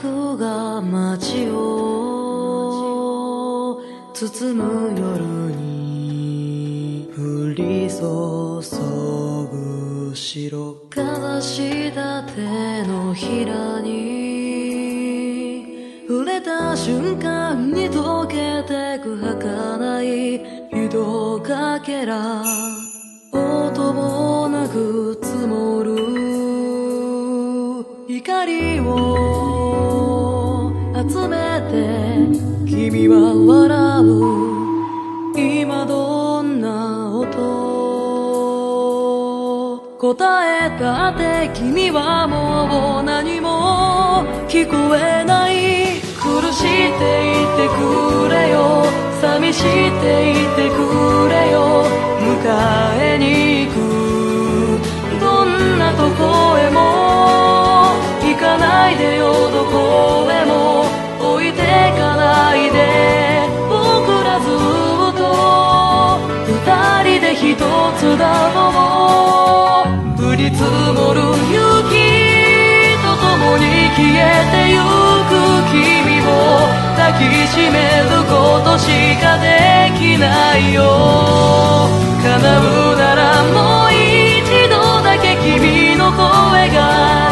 夜が街を包む夜に降り注ぐ白かした手のひらに触れた瞬間に溶けてく儚い人かけら音もなく積もる光を集めて君は笑う。今どんな音。答えたって君はもう何も聞こえない。苦していてくれよ。寂していてくれよ。迎えつだもう降り積もる雪と共に消えてゆく君を抱きしめることしかできないよ叶うならもう一度だけ君の声が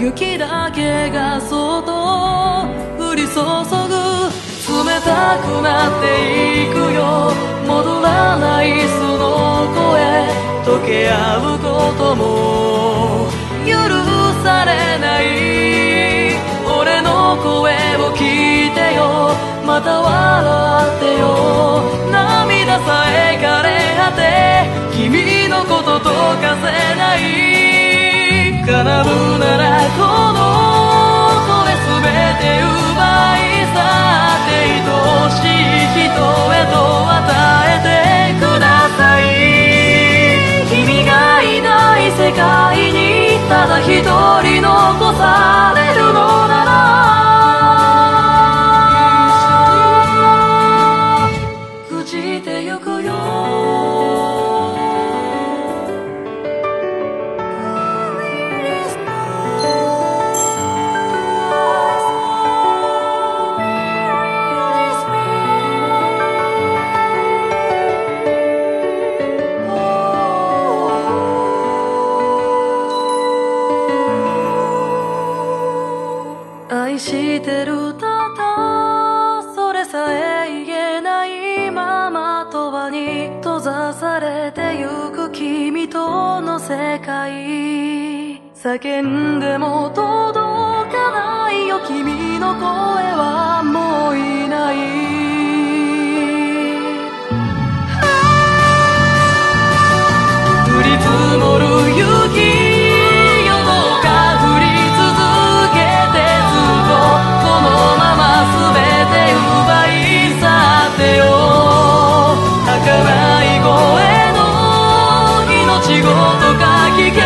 雪だけがそっと降り注ぐ冷たくなっていくよ。戻らないその声。溶け合うことも許されない。俺の声を聞いてよ。また笑ってよ。涙さえ枯れ果て君のこととかせない。叶うてゆくよ。愛してるざされてゆく君との世界。叫んでも届かないよ君の声は。like you